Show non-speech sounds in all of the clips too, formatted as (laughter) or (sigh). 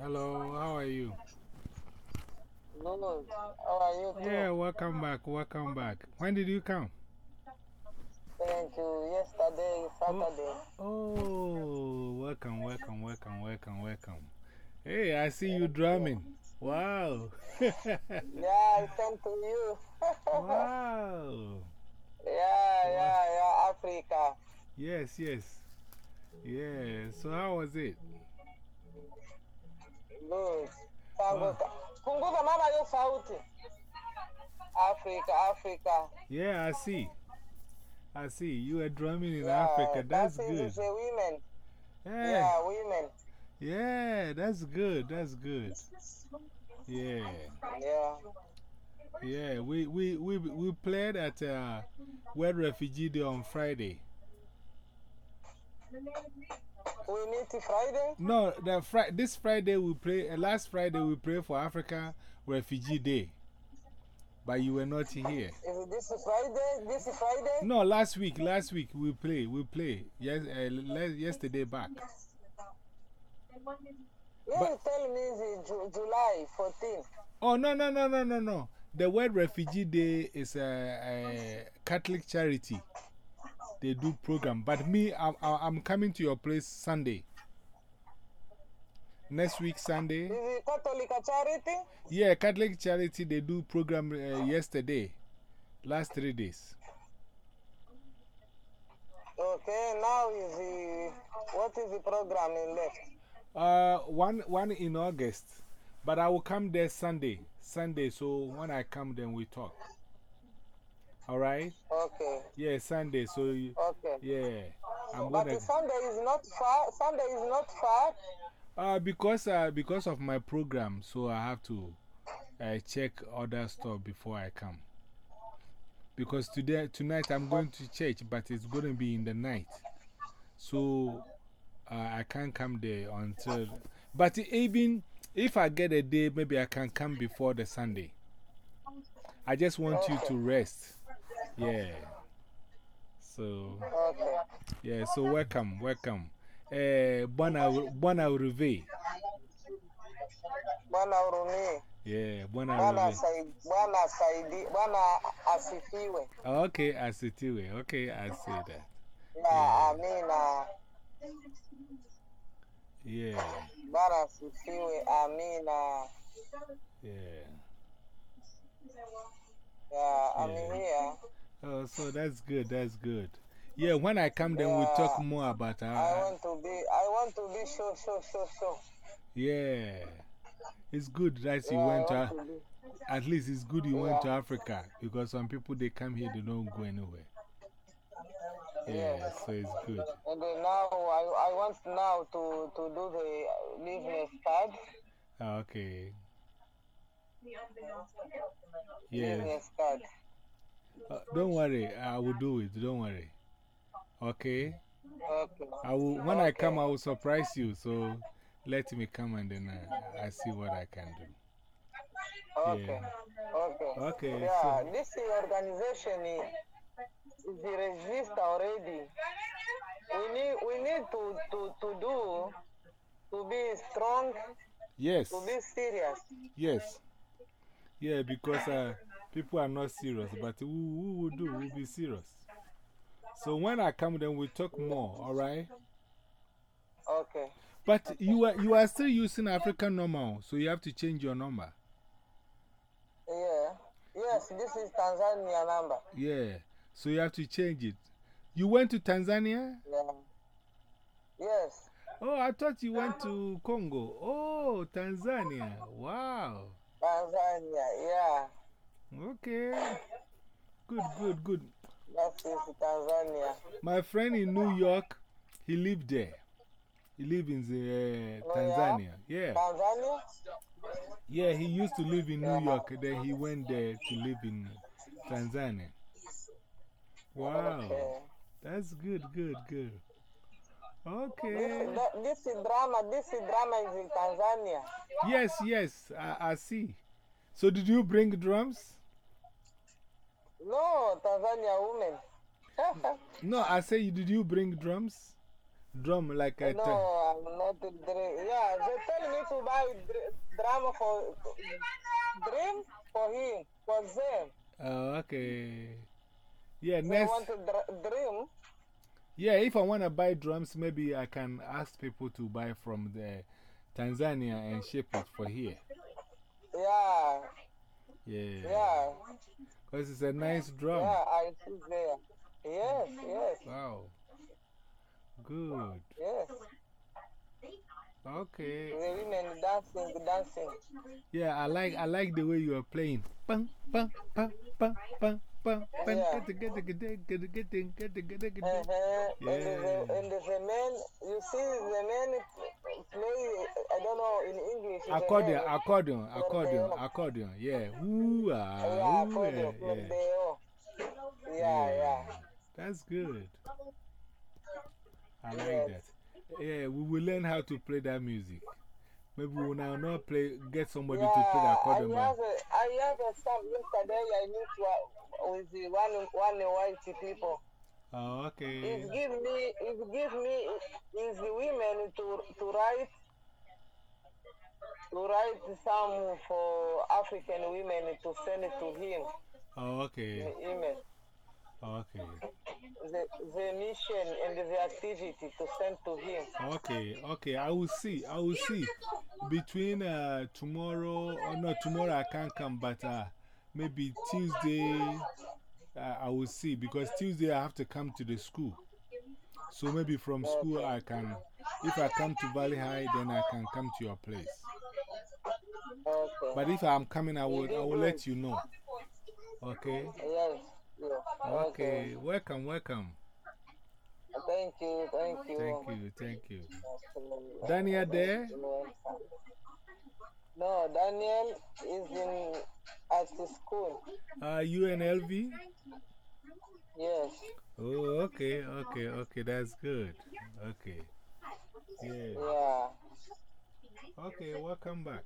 Hello, how are you? Good. How are you? Too? Yeah, welcome back, welcome back. When did you come? Thank you. Yesterday, Saturday. Oh, oh welcome, welcome, welcome, welcome, welcome. Hey, I see you drumming. Wow. (laughs) yeah, I sent to you. wow. Yeah, yeah, yeah, Africa. Yes, yes. Yeah, so how was it? Tanguka. Punguza mama hiyo sauti. Africa, Africa. Yeah, I see. I see. You are drumming in Yeah, Africa. That's that good. women. Yeah. Yeah, women. Yeah, that's good. That's good. Yeah. Yeah. Yeah, we, we, we, we played at uh, World Refugee Day on Friday. We meet Friday. No, the fri this Friday we pray, uh, last Friday we pray for Africa Refugee Day. But you were not here. Is this Friday? This Friday? No, last week, last week we play, we play. Yes, uh, yesterday back. You tell me it's Ju July 14th. Oh, no, no, no, no, no, no. The World Refugee Day is a, a Catholic charity. They do program. But me, I'm, I'm coming to your place Sunday. Next week, Sunday. Is it Catholic charity? Yeah, Catholic charity, they do program uh, yesterday. Last three days. Okay, now is the, what is the program in left? Uh, one, one in August. But I will come there Sunday. Sunday, so when I come, then we talk. All right? Okay. Yeah, Sunday. So, you, Okay. yeah. I'm But gonna, Sunday is not far. Sunday is not far. uh, because, uh, because of my program, so I have to uh, check other stuff before I come. Because today, tonight I'm going to church, but it's going to be in the night. So uh, I can't come there until. But even if I get a day, maybe I can come before the Sunday. I just want you to rest. Yeah. So, yeah, so welcome, welcome. Eh, Bona Uruve. Bona Uruve. Yeah, Bona Uruve. Bona Saidi, Bona Asitiwe. Okay, Asitiwe. Okay, I see that. Yeah, I mean, yeah. Bona Asitiwe, I mean, yeah. Yeah, I mean, yeah. Oh, so that's good, that's good. Yeah, when I come, then we'll talk more about our. I want to be, I want to be sure, sure, sure, sure. Yeah. It's good that you went to. to. At least it's good you went to Africa because some people they come here, they don't go anywhere. Yeah, so it's good. And now I, I want now to, to do the business card. Ah, okay. Yeah. Business card. Uh, don't worry, I will do it. Don't worry. Okay. Okay. I will, when I come, I will surprise you. So let me come and then I, I see what I can do. Okay. Okay. Okay, Yeah, so- this organization is, is registered already. We need, we need to, to, to do, to be strong, Yes. to be serious. Yes. Yeah, because uh, people are not serious, but who, who will do? We'll be serious. So when I come, then we'll talk more, all right? Okay. But you are, you are still using African number, so you have to change your number. Yeah. Yes, this is Tanzania number. Yeah, so you have to change it. You went to Tanzania? Yeah. Yes. Oh, I thought you went to Congo. Oh, Tanzania. Wow. Tanzania, yeah. Okay. Good, good, good. That is Tanzania. My friend in New York, he lived there. He lived in the, uh. Tanzania. Yeah. Tanzania? Yeah, he used to live in New York. Then he went there to live in Tanzania. Wow. Okay. That's good, good, good. Okay. that, this is drama, this is drama is in Tanzania. Yes, yes, I, I see. So, did you bring drums? No, Tanzania women. (laughs) No, I say, did you bring drums? Drum like a. No, I'm not a dream. Yeah, they tell me to buy dr- drama for dream for him, for them. Oh, okay. Yeah, They next. want to dr- dream. Yeah, if I want to buy drums, maybe I can ask people to buy from the Tanzania and ship it for here. Yeah, Yeah. yeah, Because it's a nice drum. yeah, I see there. Yes, yes, Wow. Good. yes. Okay. The women dancing, dancing. Yeah, I like, I like the way you are playing. Bang, bang, bang, bang, bang, bang, bang. Yeah. Get get get get get get get get get get Uh -huh. And, the, Yeah. and the men, you see, the men play, I don't know, in English. Accordion, accordion, accordion, accordion. Yeah. Ooh, ah, Yeah, ooh, accordion, yeah, yeah. Yeah, yeah. That's good. I like Yes. that. Yeah, we will learn how to play that music. Maybe we will now not play, get somebody to play the Yeah, accordion. I but- have a, I have a song yesterday I meet wa- with the one, one white people. Oh, okay. It give me, it give me, is the women to, to write, to write some for African women to send it to him, Oh, okay. the email. Okay. The, the mission and the activity to send to him. Okay, okay. I will see. I will see. Between uh, tomorrow, or not tomorrow, I can't come, but uh, maybe Tuesday, uh, I will see. Because Tuesday, I have to come to the school. So maybe from school, I can, if I come to Valley High, then I can come to your place. But if I'm coming, I will, I will let you know. Okay? Okay. Welcome, welcome. Thank you, thank you. Thank you, thank you. Daniel there? No, Daniel is in at the school. Uh, UNLV? Yes. Oh, okay, okay, okay, that's good. Okay. Yeah. Yeah. Okay, welcome back.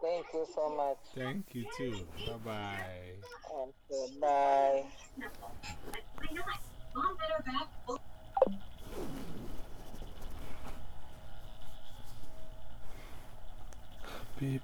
Thank you so much. Thank you too. Bye bye. Okay, bye. Beep.